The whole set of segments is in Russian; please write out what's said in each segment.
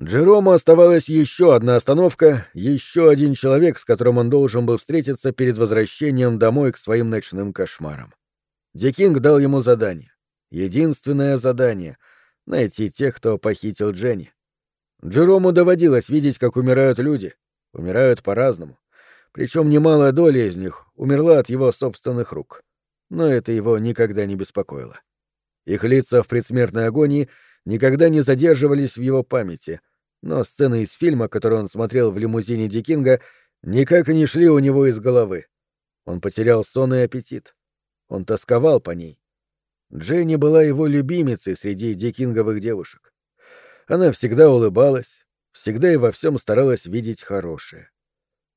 Джерому оставалась еще одна остановка, еще один человек, с которым он должен был встретиться перед возвращением домой к своим ночным кошмарам. Дикинг дал ему задание. Единственное задание — найти тех, кто похитил Дженни. Джерому доводилось видеть, как умирают люди. Умирают по-разному. Причем немалая доля из них умерла от его собственных рук. Но это его никогда не беспокоило. Их лица в предсмертной агонии никогда не задерживались в его памяти, но сцены из фильма, который он смотрел в лимузине Дикинга, никак не шли у него из головы. Он потерял сон и аппетит. Он тосковал по ней. Дженни была его любимицей среди дикинговых девушек. Она всегда улыбалась, всегда и во всем старалась видеть хорошее.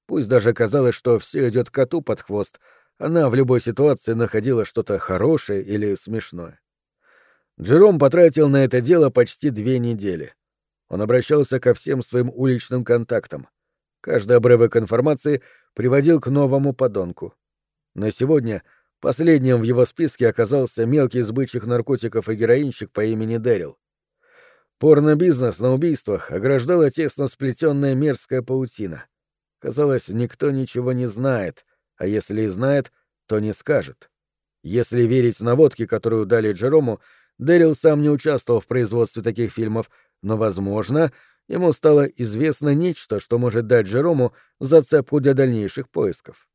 Пусть даже казалось, что все идет коту под хвост, она в любой ситуации находила что-то хорошее или смешное. Джером потратил на это дело почти две недели. Он обращался ко всем своим уличным контактам. Каждый обрывок информации приводил к новому подонку. На сегодня последним в его списке оказался мелкий сбытчик наркотиков и героинщик по имени Дэрил. Порно-бизнес на убийствах ограждала тесно сплетенная мерзкая паутина. Казалось, никто ничего не знает, а если и знает, то не скажет. Если верить наводке, которую дали Джерому, Дэрил сам не участвовал в производстве таких фильмов, но, возможно, ему стало известно нечто, что может дать Джерому зацепку для дальнейших поисков.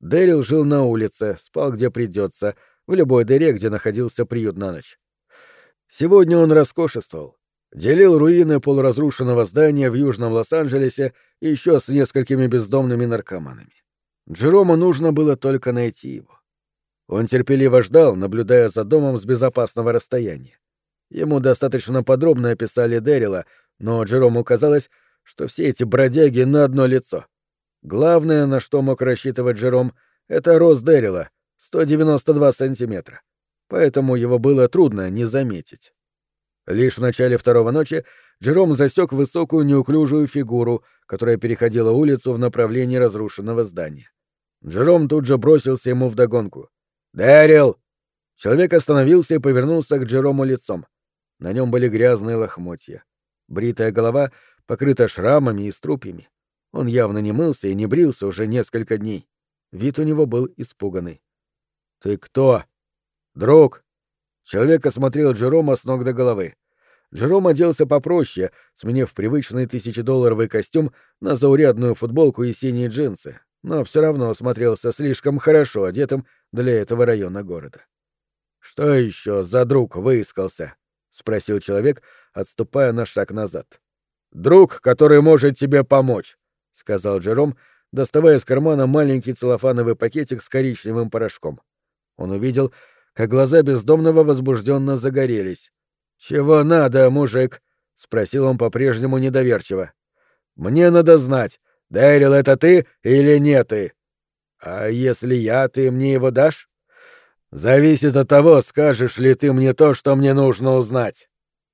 Дэрил жил на улице, спал где придется, в любой дыре, где находился приют на ночь. Сегодня он роскошествовал. Делил руины полуразрушенного здания в Южном Лос-Анджелесе еще с несколькими бездомными наркоманами. Джерому нужно было только найти его. Он терпеливо ждал, наблюдая за домом с безопасного расстояния. Ему достаточно подробно описали Дэрила, но Джерому казалось, что все эти бродяги на одно лицо. Главное, на что мог рассчитывать Джером, это рост Дэрила — 192 сантиметра. Поэтому его было трудно не заметить. Лишь в начале второго ночи Джером засек высокую неуклюжую фигуру, которая переходила улицу в направлении разрушенного здания. Джером тут же бросился ему вдогонку. «Дэрил!» Человек остановился и повернулся к Джерому лицом. На нем были грязные лохмотья. Бритая голова покрыта шрамами и струпьями. Он явно не мылся и не брился уже несколько дней. Вид у него был испуганный. «Ты кто?» «Друг!» Человек осмотрел Джерома с ног до головы. Джером оделся попроще, сменив привычный тысячедолларовый костюм на заурядную футболку и синие джинсы, но все равно смотрелся слишком хорошо одетым для этого района города. «Что еще за друг выискался?» — спросил человек, отступая на шаг назад. «Друг, который может тебе помочь», — сказал Джером, доставая из кармана маленький целлофановый пакетик с коричневым порошком. Он увидел, как глаза бездомного возбужденно загорелись. «Чего надо, мужик?» — спросил он по-прежнему недоверчиво. «Мне надо знать, Дэрил, это ты или не ты? А если я, ты мне его дашь? Зависит от того, скажешь ли ты мне то, что мне нужно узнать.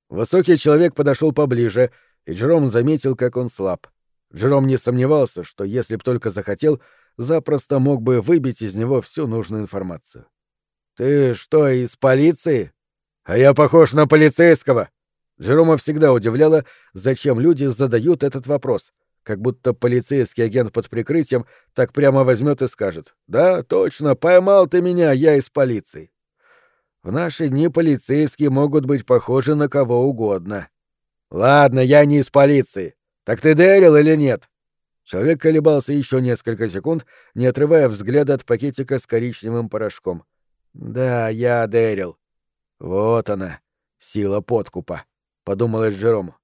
Высокий человек подошел поближе, и Джером заметил, как он слаб. Джером не сомневался, что если б только захотел, запросто мог бы выбить из него всю нужную информацию. «Ты что, из полиции?» «А я похож на полицейского!» Джерома всегда удивляло, зачем люди задают этот вопрос — как будто полицейский агент под прикрытием так прямо возьмет и скажет «Да, точно, поймал ты меня, я из полиции». В наши дни полицейские могут быть похожи на кого угодно. «Ладно, я не из полиции. Так ты Дэрил или нет?» Человек колебался еще несколько секунд, не отрывая взгляда от пакетика с коричневым порошком. «Да, я Дэрил». «Вот она, сила подкупа», — подумалось Джерому.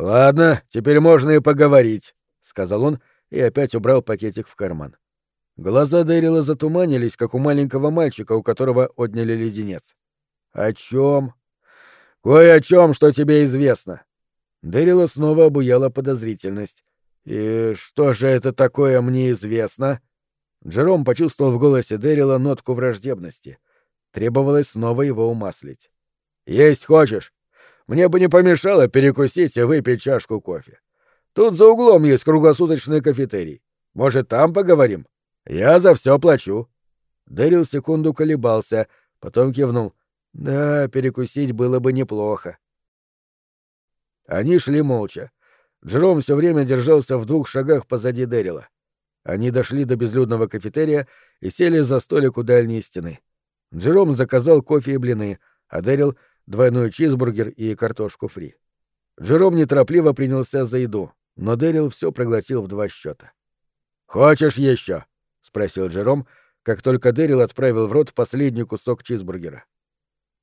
«Ладно, теперь можно и поговорить», — сказал он и опять убрал пакетик в карман. Глаза Дэрила затуманились, как у маленького мальчика, у которого отняли леденец. «О чем?» «Кое о чем, что тебе известно». Дэрила снова обуяла подозрительность. «И что же это такое мне известно?» Джером почувствовал в голосе Дэрила нотку враждебности. Требовалось снова его умаслить. «Есть хочешь?» Мне бы не помешало перекусить и выпить чашку кофе. Тут за углом есть круглосуточный кафетерий. Может, там поговорим? Я за все плачу. Дэрил секунду колебался, потом кивнул. Да, перекусить было бы неплохо. Они шли молча. Джером все время держался в двух шагах позади Дэрила. Они дошли до безлюдного кафетерия и сели за столик у дальней стены. Джером заказал кофе и блины, а Дэрил — двойной чизбургер и картошку фри. Джером неторопливо принялся за еду, но Дэрил все проглотил в два счета. «Хочешь еще?» — спросил Джером, как только Дэрил отправил в рот последний кусок чизбургера.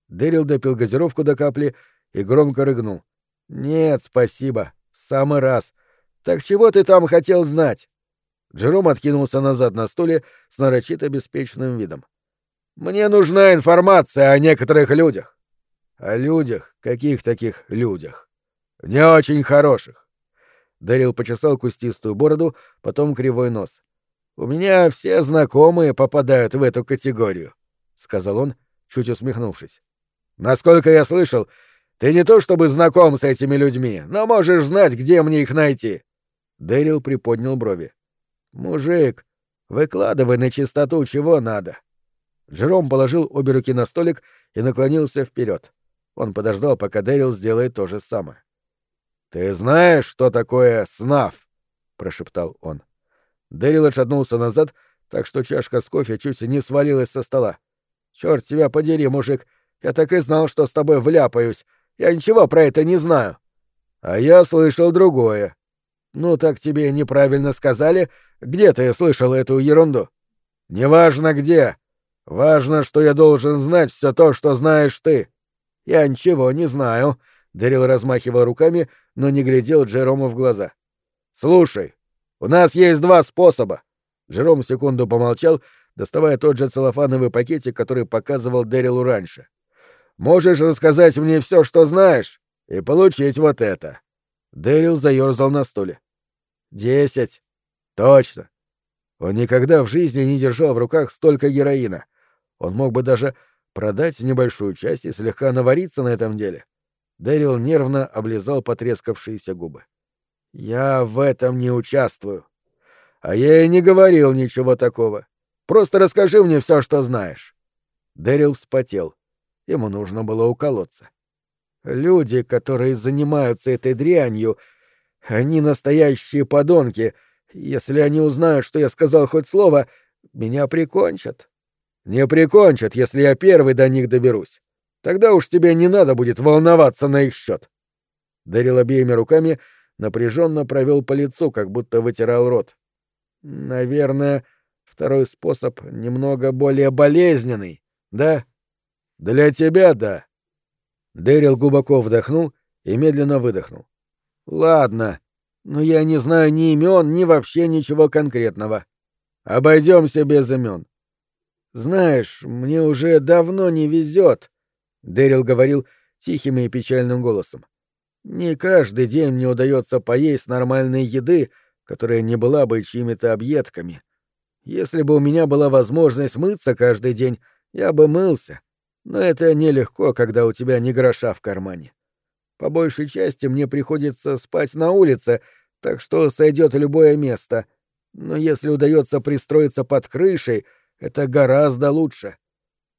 Дэрил допил газировку до капли и громко рыгнул. «Нет, спасибо. В самый раз. Так чего ты там хотел знать?» Джером откинулся назад на стуле с нарочито беспечным видом. «Мне нужна информация о некоторых людях». «О людях? Каких таких людях?» «Не очень хороших». Дэрил почесал кустистую бороду, потом кривой нос. «У меня все знакомые попадают в эту категорию», — сказал он, чуть усмехнувшись. «Насколько я слышал, ты не то чтобы знаком с этими людьми, но можешь знать, где мне их найти». Дэрил приподнял брови. «Мужик, выкладывай на чистоту, чего надо». Джером положил обе руки на столик и наклонился вперед. Он подождал, пока Дэрил сделает то же самое. «Ты знаешь, что такое СНАФ?» — прошептал он. Дэрил отшатнулся назад, так что чашка с кофе чуть не свалилась со стола. «Чёрт тебя подери, мужик! Я так и знал, что с тобой вляпаюсь. Я ничего про это не знаю». «А я слышал другое». «Ну так тебе неправильно сказали. Где ты слышал эту ерунду?» «Неважно где. Важно, что я должен знать все то, что знаешь ты». «Я ничего не знаю», — Дэрил размахивал руками, но не глядел Джерому в глаза. «Слушай, у нас есть два способа». Джером секунду помолчал, доставая тот же целлофановый пакетик, который показывал Дэрилу раньше. Можешь рассказать мне все, что знаешь, и получить вот это. Дэрил заерзал на стуле. Десять. Точно. Он никогда в жизни не держал в руках столько героина. Он мог бы даже продать небольшую часть и слегка навариться на этом деле. Дэрил нервно облизал потрескавшиеся губы. «Я в этом не участвую. А я и не говорил ничего такого. Просто расскажи мне все, что знаешь». Дэрил вспотел. Ему нужно было уколоться. Люди, которые занимаются этой дрянью, они настоящие подонки. Если они узнают, что я сказал хоть слово, меня прикончат. Не прикончат, если я первый до них доберусь. Тогда уж тебе не надо будет волноваться на их счет. Дарил обеими руками, напряженно провел по лицу, как будто вытирал рот. Наверное, второй способ немного более болезненный, да? Для тебя да. Дэрил глубоко вдохнул и медленно выдохнул. Ладно, но я не знаю ни имен, ни вообще ничего конкретного. Обойдемся без имен. Знаешь, мне уже давно не везет, Дэрил говорил тихим и печальным голосом. Не каждый день мне удается поесть нормальной еды, которая не была бы чьими-то объедками. Если бы у меня была возможность мыться каждый день, я бы мылся. Но это нелегко, когда у тебя ни гроша в кармане. По большей части мне приходится спать на улице, так что сойдет любое место. Но если удается пристроиться под крышей, это гораздо лучше.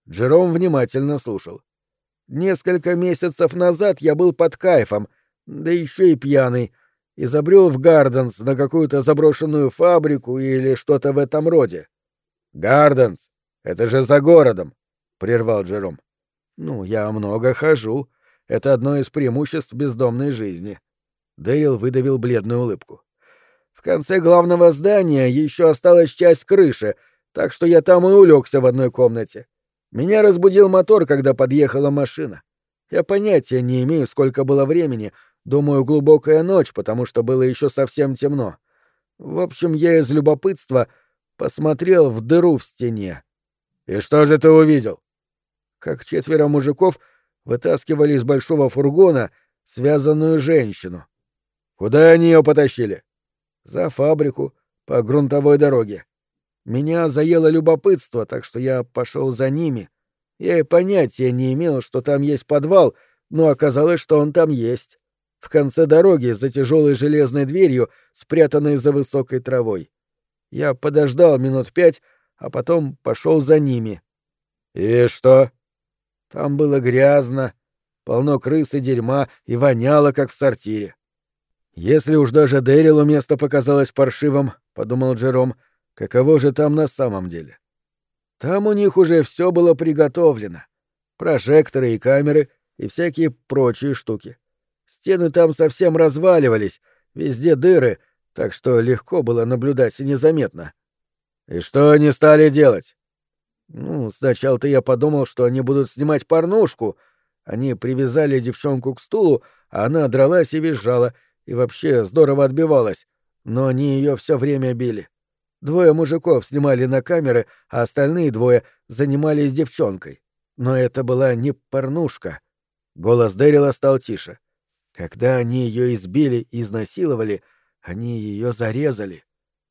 Джером внимательно слушал. Несколько месяцев назад я был под кайфом, да еще и пьяный, и забрел в Гарденс на какую-то заброшенную фабрику или что-то в этом роде. Гарденс, это же за городом. — прервал Джером. «Ну, я много хожу. Это одно из преимуществ бездомной жизни». Дэрил выдавил бледную улыбку. «В конце главного здания еще осталась часть крыши, так что я там и улегся в одной комнате. Меня разбудил мотор, когда подъехала машина. Я понятия не имею, сколько было времени, думаю, глубокая ночь, потому что было еще совсем темно. В общем, я из любопытства посмотрел в дыру в стене. «И что же ты увидел?» как четверо мужиков вытаскивали из большого фургона связанную женщину. Куда они ее потащили? За фабрику, по грунтовой дороге. Меня заело любопытство, так что я пошел за ними. Я и понятия не имел, что там есть подвал, но оказалось, что он там есть. В конце дороги, за тяжелой железной дверью, спрятанной за высокой травой. Я подождал минут пять, а потом пошел за ними. — И что? Там было грязно, полно крыс и дерьма и воняло, как в сортире. Если уж даже Дэрилу место показалось паршивым, — подумал Джером, — каково же там на самом деле? Там у них уже все было приготовлено. Прожекторы и камеры и всякие прочие штуки. Стены там совсем разваливались, везде дыры, так что легко было наблюдать незаметно. И что они стали делать? Ну, сначала-то я подумал, что они будут снимать порнушку. Они привязали девчонку к стулу, а она дралась и визжала, и вообще здорово отбивалась. Но они ее все время били. Двое мужиков снимали на камеры, а остальные двое занимались девчонкой. Но это была не порнушка. Голос Дэрила стал тише. Когда они ее избили и изнасиловали, они ее зарезали.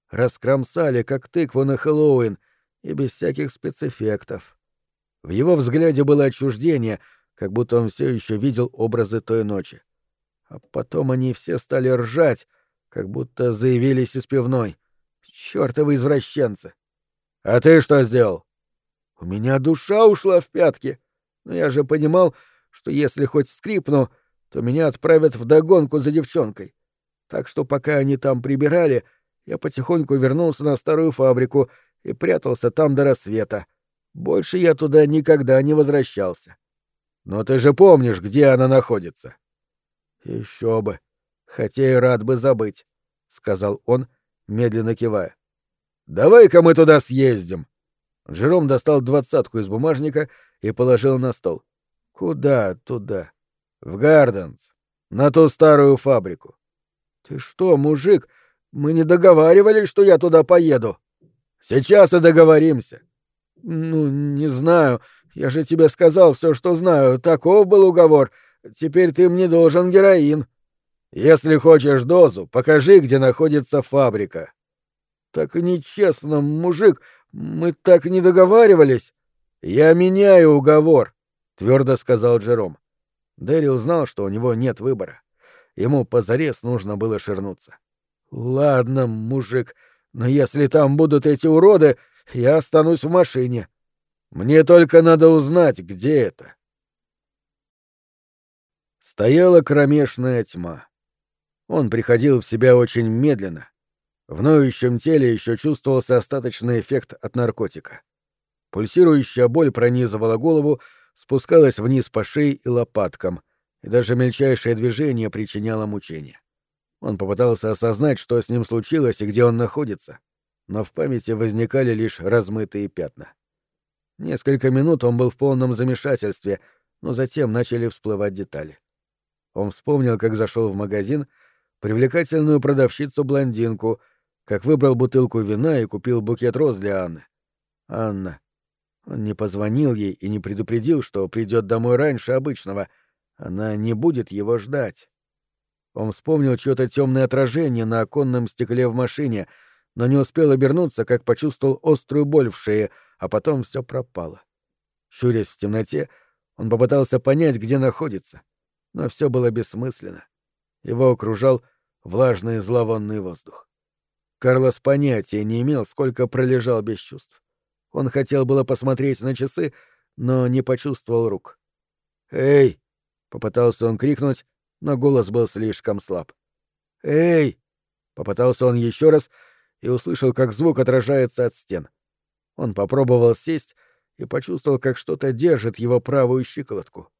Раскромсали, как тыкву на Хэллоуин, и без всяких спецэффектов. В его взгляде было отчуждение, как будто он все еще видел образы той ночи. А потом они все стали ржать, как будто заявились из пивной. Чёртовы извращенцы! А ты что сделал? У меня душа ушла в пятки. Но я же понимал, что если хоть скрипну, то меня отправят в догонку за девчонкой. Так что пока они там прибирали, я потихоньку вернулся на старую фабрику и прятался там до рассвета. Больше я туда никогда не возвращался. Но ты же помнишь, где она находится. Еще бы. Хотя и рад бы забыть, сказал он, медленно кивая. Давай-ка мы туда съездим. Жером достал двадцатку из бумажника и положил на стол. Куда туда? В Гарденс. На ту старую фабрику. Ты что, мужик? Мы не договаривались, что я туда поеду. Сейчас и договоримся. Ну, не знаю. Я же тебе сказал все, что знаю. Таков был уговор. Теперь ты мне должен героин. Если хочешь дозу, покажи, где находится фабрика. Так нечестно, мужик. Мы так не договаривались. Я меняю уговор, твердо сказал Джером. Дэрил знал, что у него нет выбора. Ему позарез нужно было ширнуться. Ладно, мужик, но если там будут эти уроды, я останусь в машине. Мне только надо узнать, где это. Стояла кромешная тьма. Он приходил в себя очень медленно. В ноющем теле еще чувствовался остаточный эффект от наркотика. Пульсирующая боль пронизывала голову, спускалась вниз по шее и лопаткам, и даже мельчайшее движение причиняло мучение. Он попытался осознать, что с ним случилось и где он находится, но в памяти возникали лишь размытые пятна. Несколько минут он был в полном замешательстве, но затем начали всплывать детали. Он вспомнил, как зашел в магазин, привлекательную продавщицу-блондинку, как выбрал бутылку вина и купил букет роз для Анны. Анна. Он не позвонил ей и не предупредил, что придет домой раньше обычного. Она не будет его ждать. Он вспомнил чье-то темное отражение на оконном стекле в машине, но не успел обернуться, как почувствовал острую боль в шее, а потом все пропало. Щурясь в темноте, он попытался понять, где находится, но все было бессмысленно. Его окружал влажный зловонный воздух. Карлос понятия не имел, сколько пролежал без чувств. Он хотел было посмотреть на часы, но не почувствовал рук. «Эй!» — попытался он крикнуть, но голос был слишком слаб. «Эй!» — попытался он еще раз и услышал, как звук отражается от стен. Он попробовал сесть и почувствовал, как что-то держит его правую щиколотку.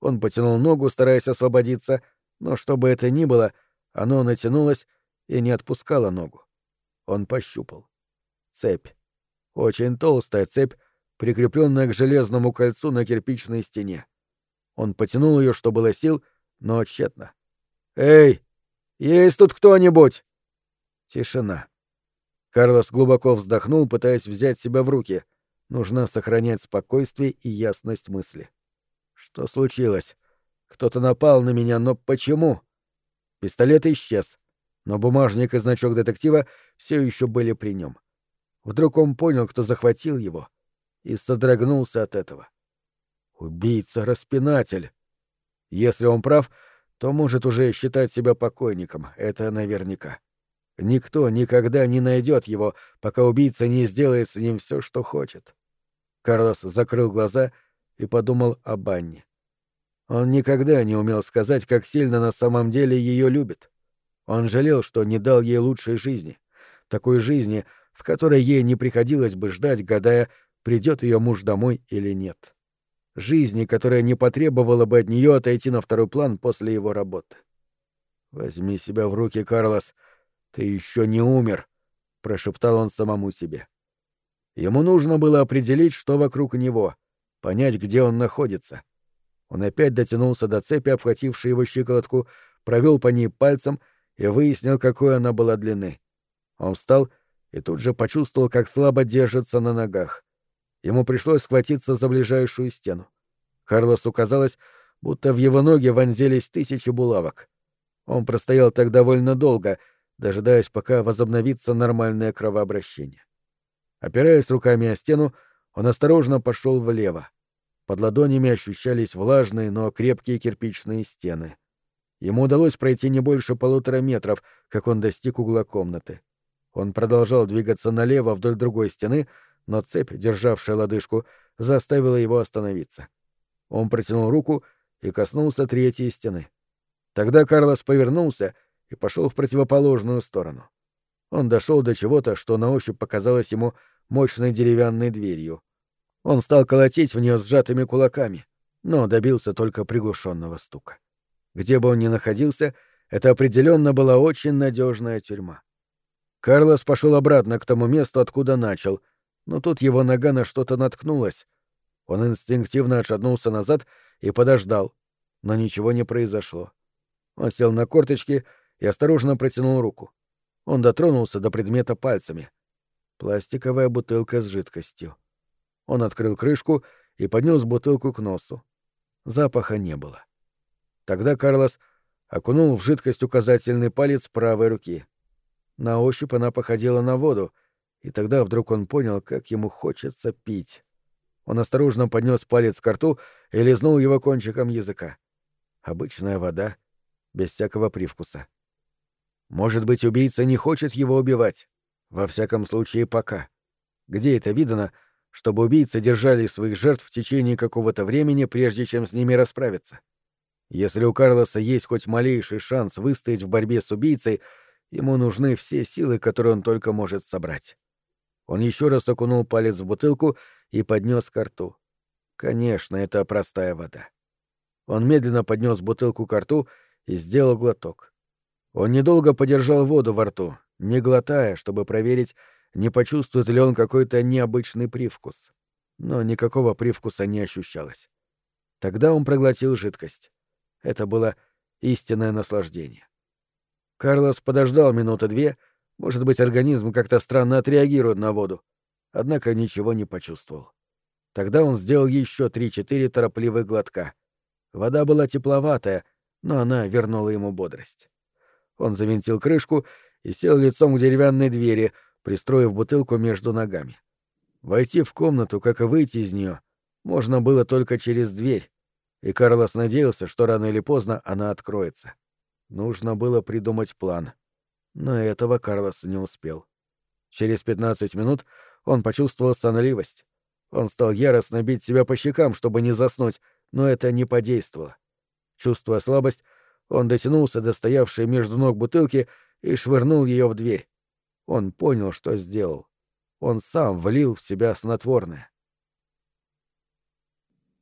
Он потянул ногу, стараясь освободиться, но что бы это ни было, оно натянулось и не отпускало ногу. Он пощупал. Цепь. Очень толстая цепь, прикрепленная к железному кольцу на кирпичной стене. Он потянул ее, что было сил, но тщетно. «Эй! Есть тут кто-нибудь?» Тишина. Карлос глубоко вздохнул, пытаясь взять себя в руки. Нужно сохранять спокойствие и ясность мысли. Что случилось? Кто-то напал на меня, но почему? Пистолет исчез, но бумажник и значок детектива все еще были при нем. Вдруг он понял, кто захватил его, и содрогнулся от этого. Убийца-распинатель. Если он прав, то может уже считать себя покойником, это наверняка. Никто никогда не найдет его, пока убийца не сделает с ним все, что хочет. Карлос закрыл глаза и подумал о Банне. Он никогда не умел сказать, как сильно на самом деле ее любит. Он жалел, что не дал ей лучшей жизни, такой жизни, в которой ей не приходилось бы ждать, гадая, придет ее муж домой или нет. Жизни, которая не потребовала бы от нее отойти на второй план после его работы. «Возьми себя в руки, Карлос. Ты еще не умер», — прошептал он самому себе. Ему нужно было определить, что вокруг него, понять, где он находится. Он опять дотянулся до цепи, обхватившей его щиколотку, провел по ней пальцем и выяснил, какой она была длины. Он встал и тут же почувствовал, как слабо держится на ногах. Ему пришлось схватиться за ближайшую стену. Карлосу казалось, будто в его ноги вонзились тысячи булавок. Он простоял так довольно долго, дожидаясь, пока возобновится нормальное кровообращение. Опираясь руками о стену, он осторожно пошел влево. Под ладонями ощущались влажные, но крепкие кирпичные стены. Ему удалось пройти не больше полутора метров, как он достиг угла комнаты. Он продолжал двигаться налево вдоль другой стены, но цепь, державшая лодыжку, заставила его остановиться. Он протянул руку и коснулся третьей стены. Тогда Карлос повернулся и пошел в противоположную сторону. Он дошел до чего-то, что на ощупь показалось ему мощной деревянной дверью. Он стал колотить в нее сжатыми кулаками, но добился только приглушенного стука. Где бы он ни находился, это определенно была очень надежная тюрьма. Карлос пошел обратно к тому месту, откуда начал, но тут его нога на что-то наткнулась. Он инстинктивно отшатнулся назад и подождал, но ничего не произошло. Он сел на корточки и осторожно протянул руку. Он дотронулся до предмета пальцами. Пластиковая бутылка с жидкостью. Он открыл крышку и поднес бутылку к носу. Запаха не было. Тогда Карлос окунул в жидкость указательный палец правой руки. На ощупь она походила на воду, и тогда вдруг он понял, как ему хочется пить. Он осторожно поднес палец к рту и лизнул его кончиком языка. Обычная вода, без всякого привкуса. Может быть, убийца не хочет его убивать? Во всяком случае, пока. Где это видано, чтобы убийцы держали своих жертв в течение какого-то времени, прежде чем с ними расправиться? Если у Карлоса есть хоть малейший шанс выстоять в борьбе с убийцей, ему нужны все силы, которые он только может собрать. Он еще раз окунул палец в бутылку и поднес ко рту. Конечно, это простая вода. Он медленно поднес бутылку к рту и сделал глоток. Он недолго подержал воду во рту, не глотая, чтобы проверить, не почувствует ли он какой-то необычный привкус. Но никакого привкуса не ощущалось. Тогда он проглотил жидкость. Это было истинное наслаждение. Карлос подождал минуты две, может быть, организм как-то странно отреагирует на воду, однако ничего не почувствовал. Тогда он сделал еще три-четыре торопливых глотка. Вода была тепловатая, но она вернула ему бодрость. Он завинтил крышку и сел лицом к деревянной двери, пристроив бутылку между ногами. Войти в комнату, как и выйти из нее, можно было только через дверь, и Карлос надеялся, что рано или поздно она откроется. Нужно было придумать план. Но этого Карлос не успел. Через пятнадцать минут он почувствовал сонливость. Он стал яростно бить себя по щекам, чтобы не заснуть, но это не подействовало. Чувствуя слабость, он дотянулся до стоявшей между ног бутылки и швырнул ее в дверь. Он понял, что сделал. Он сам влил в себя снотворное.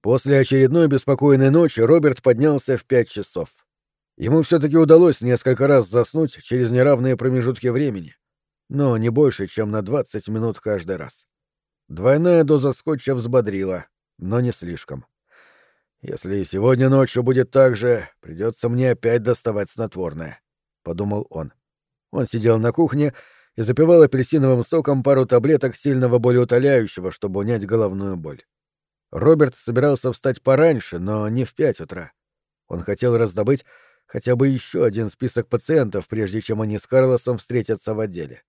После очередной беспокойной ночи Роберт поднялся в пять часов. Ему все-таки удалось несколько раз заснуть через неравные промежутки времени, но не больше, чем на 20 минут каждый раз. Двойная доза скотча взбодрила, но не слишком. «Если сегодня ночью будет так же, придется мне опять доставать снотворное», — подумал он. Он сидел на кухне и запивал апельсиновым соком пару таблеток сильного болеутоляющего, чтобы унять головную боль. Роберт собирался встать пораньше, но не в пять утра. Он хотел раздобыть хотя бы еще один список пациентов, прежде чем они с Карлосом встретятся в отделе.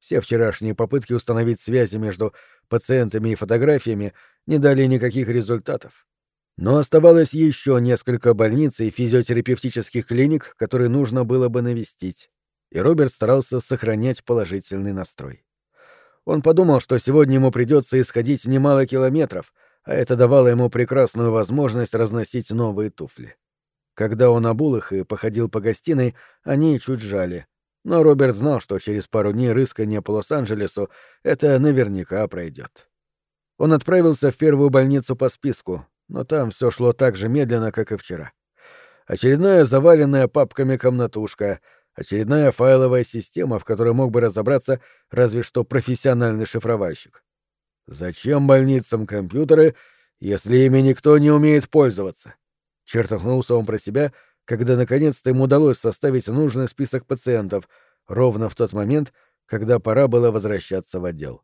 Все вчерашние попытки установить связи между пациентами и фотографиями не дали никаких результатов. Но оставалось еще несколько больниц и физиотерапевтических клиник, которые нужно было бы навестить, и Роберт старался сохранять положительный настрой. Он подумал, что сегодня ему придется исходить немало километров, а это давало ему прекрасную возможность разносить новые туфли. Когда он обул их и походил по гостиной, они чуть жали. Но Роберт знал, что через пару дней рыскания по Лос-Анджелесу это наверняка пройдет. Он отправился в первую больницу по списку, но там все шло так же медленно, как и вчера. Очередная заваленная папками комнатушка, очередная файловая система, в которой мог бы разобраться разве что профессиональный шифровальщик. Зачем больницам компьютеры, если ими никто не умеет пользоваться? Чертахнулся он про себя, когда наконец-то ему удалось составить нужный список пациентов, ровно в тот момент, когда пора было возвращаться в отдел.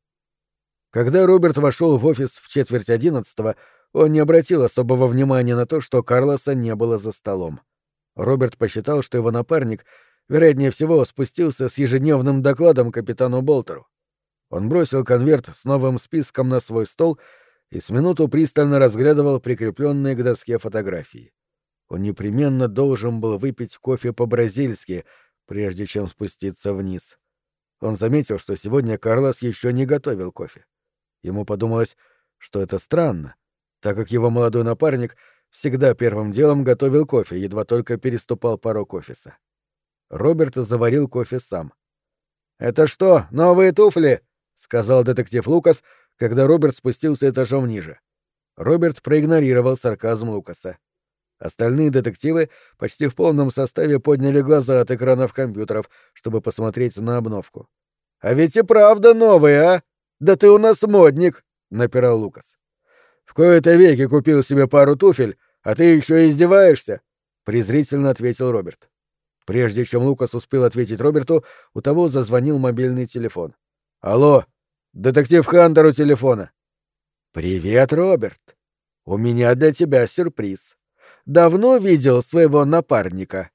Когда Роберт вошел в офис в четверть одиннадцатого, он не обратил особого внимания на то, что Карлоса не было за столом. Роберт посчитал, что его напарник, вероятнее всего, спустился с ежедневным докладом капитану Болтеру. Он бросил конверт с новым списком на свой стол и с минуту пристально разглядывал прикрепленные к доске фотографии. Он непременно должен был выпить кофе по-бразильски, прежде чем спуститься вниз. Он заметил, что сегодня Карлос еще не готовил кофе. Ему подумалось, что это странно, так как его молодой напарник всегда первым делом готовил кофе, едва только переступал порог офиса. Роберт заварил кофе сам. «Это что, новые туфли?» — сказал детектив Лукас, когда Роберт спустился этажом ниже. Роберт проигнорировал сарказм Лукаса. Остальные детективы почти в полном составе подняли глаза от экранов компьютеров, чтобы посмотреть на обновку. «А ведь и правда новые, а? Да ты у нас модник!» — напирал Лукас. «В кои-то веки купил себе пару туфель, а ты еще издеваешься?» — презрительно ответил Роберт. Прежде чем Лукас успел ответить Роберту, у того зазвонил мобильный телефон. Алло, детектив Хантер у телефона. Привет, Роберт. У меня для тебя сюрприз. Давно видел своего напарника?